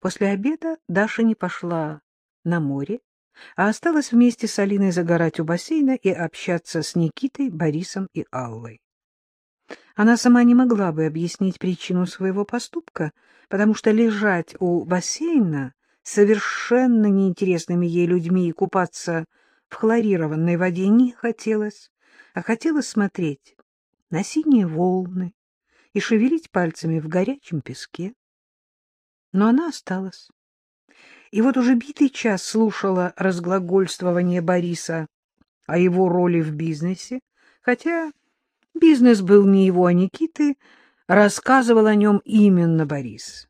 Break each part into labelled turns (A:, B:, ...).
A: После обеда Даша не пошла на море, а осталась вместе с Алиной загорать у бассейна и общаться с Никитой, Борисом и Аллой. Она сама не могла бы объяснить причину своего поступка, потому что лежать у бассейна совершенно неинтересными ей людьми и купаться в хлорированной воде не хотелось, а хотелось смотреть на синие волны и шевелить пальцами в горячем песке. Но она осталась. И вот уже битый час слушала разглагольствование Бориса о его роли в бизнесе, хотя бизнес был не его, а Никиты, рассказывал о нем именно Борис.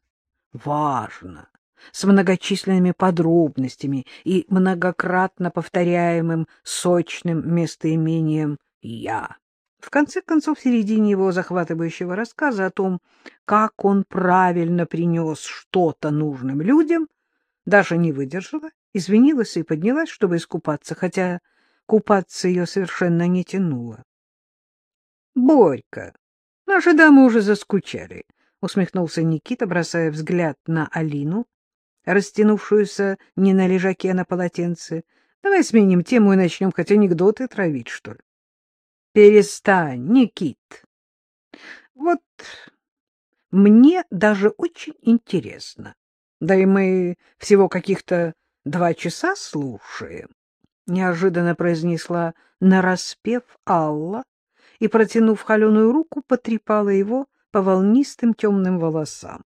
A: Важно, с многочисленными подробностями и многократно повторяемым сочным местоимением «я». В конце концов, в середине его захватывающего рассказа о том, как он правильно принес что-то нужным людям, Даша не выдержала, извинилась и поднялась, чтобы искупаться, хотя купаться ее совершенно не тянуло. — Борька, наши дамы уже заскучали, — усмехнулся Никита, бросая взгляд на Алину, растянувшуюся не на лежаке, а на полотенце. — Давай сменим тему и начнем хоть анекдоты травить, что ли. — Перестань, Никит. Вот мне даже очень интересно. Да и мы всего каких-то два часа слушаем, — неожиданно произнесла нараспев Алла и, протянув холеную руку, потрепала его по волнистым темным волосам.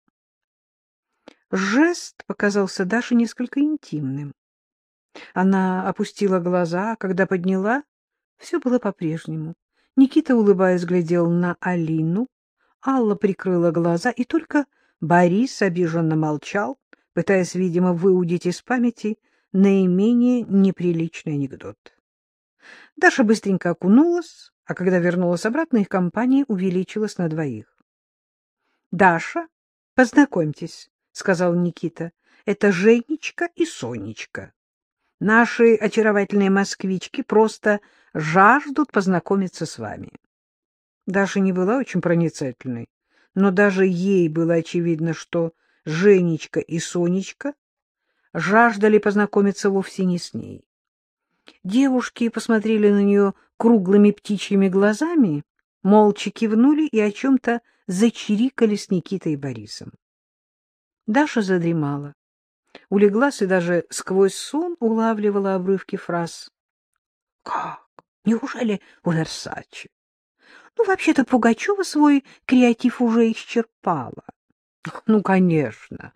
A: Жест показался Даше несколько интимным. Она опустила глаза, а когда подняла, все было по-прежнему. Никита, улыбаясь, глядел на Алину, Алла прикрыла глаза, и только Борис обиженно молчал, пытаясь, видимо, выудить из памяти наименее неприличный анекдот. Даша быстренько окунулась, а когда вернулась обратно, их компания увеличилась на двоих. — Даша, познакомьтесь, — сказал Никита, — это Женечка и Сонечка. Наши очаровательные москвички просто жаждут познакомиться с вами. Даша не была очень проницательной, но даже ей было очевидно, что Женечка и Сонечка жаждали познакомиться вовсе не с ней. Девушки посмотрели на нее круглыми птичьими глазами, молча кивнули и о чем-то зачирикали с Никитой и Борисом. Даша задремала, улеглась и даже сквозь сон улавливала обрывки фраз. — Как? Неужели у Версачи? Ну, вообще-то Пугачева свой креатив уже исчерпала. Ну, конечно.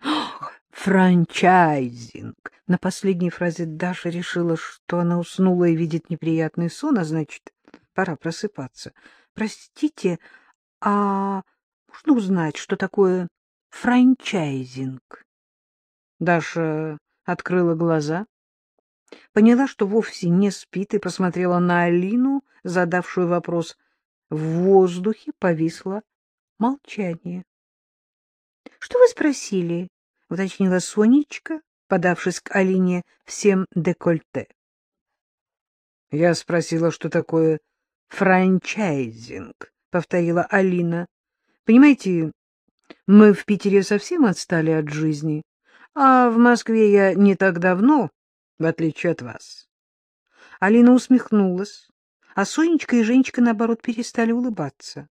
A: Франчайзинг. На последней фразе Даша решила, что она уснула и видит неприятный сон, а значит, пора просыпаться. Простите, а можно узнать, что такое франчайзинг? Даша открыла глаза, поняла, что вовсе не спит, и посмотрела на Алину, задавшую вопрос. В воздухе повисло молчание. — Что вы спросили? — уточнила Сонечка, подавшись к Алине всем декольте. — Я спросила, что такое франчайзинг, — повторила Алина. — Понимаете, мы в Питере совсем отстали от жизни, а в Москве я не так давно, в отличие от вас. Алина усмехнулась, а Сонечка и Женечка, наоборот, перестали улыбаться.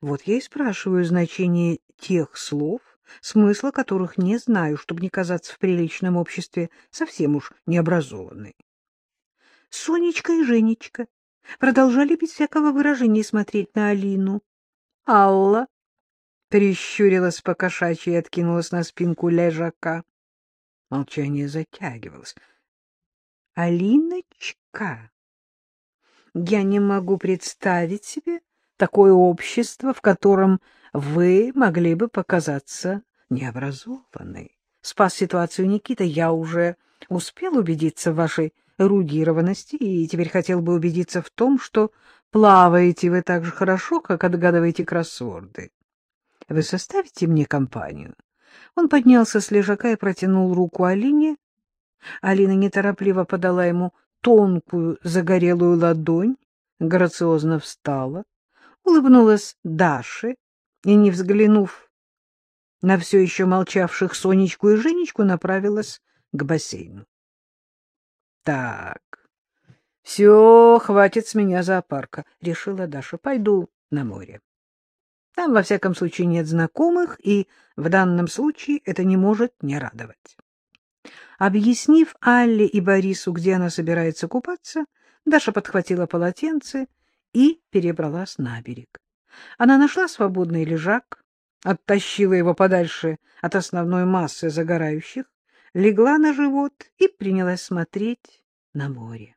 A: Вот я и спрашиваю значение тех слов, смысла которых не знаю, чтобы не казаться в приличном обществе совсем уж необразованной. Сонечка и Женечка продолжали без всякого выражения смотреть на Алину. Алла прищурилась по-кошачьи и откинулась на спинку лежака. Молчание затягивалось. — Алиночка, я не могу представить себе такое общество, в котором вы могли бы показаться необразованной. Спас ситуацию Никита, я уже успел убедиться в вашей эрудированности и теперь хотел бы убедиться в том, что плаваете вы так же хорошо, как отгадываете кроссворды. Вы составите мне компанию? Он поднялся с лежака и протянул руку Алине. Алина неторопливо подала ему тонкую загорелую ладонь, грациозно встала, улыбнулась Даше и, не взглянув на все еще молчавших Сонечку и Женечку направилась к бассейну. — Так, все, хватит с меня зоопарка, — решила Даша. — Пойду на море. Там, во всяком случае, нет знакомых, и в данном случае это не может не радовать. Объяснив Алле и Борису, где она собирается купаться, Даша подхватила полотенце и перебралась на берег. Она нашла свободный лежак, оттащила его подальше от основной массы загорающих, легла на живот и принялась смотреть на море.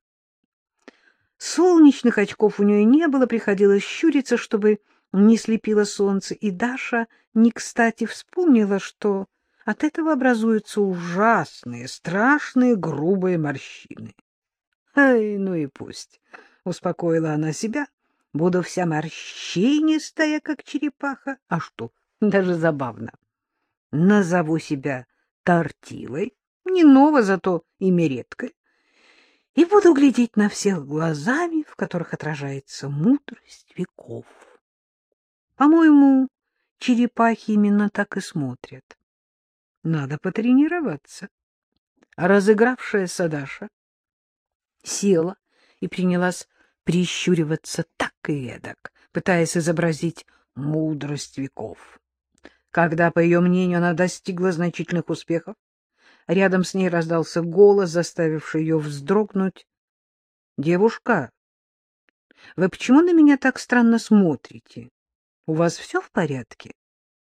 A: Солнечных очков у нее не было, приходилось щуриться, чтобы не слепило солнце, и Даша не кстати вспомнила, что от этого образуются ужасные, страшные, грубые морщины. Ай, ну и пусть, — успокоила она себя, — буду вся морщинистая, как черепаха. А что, даже забавно. Назову себя тортилой, не ново, зато имя редкое, и буду глядеть на всех глазами, в которых отражается мудрость веков. По-моему, черепахи именно так и смотрят. Надо потренироваться. Разыгравшаяся Даша села и принялась прищуриваться так и эдак, пытаясь изобразить мудрость веков. Когда, по ее мнению, она достигла значительных успехов, рядом с ней раздался голос, заставивший ее вздрогнуть. — Девушка, вы почему на меня так странно смотрите? У вас все в порядке?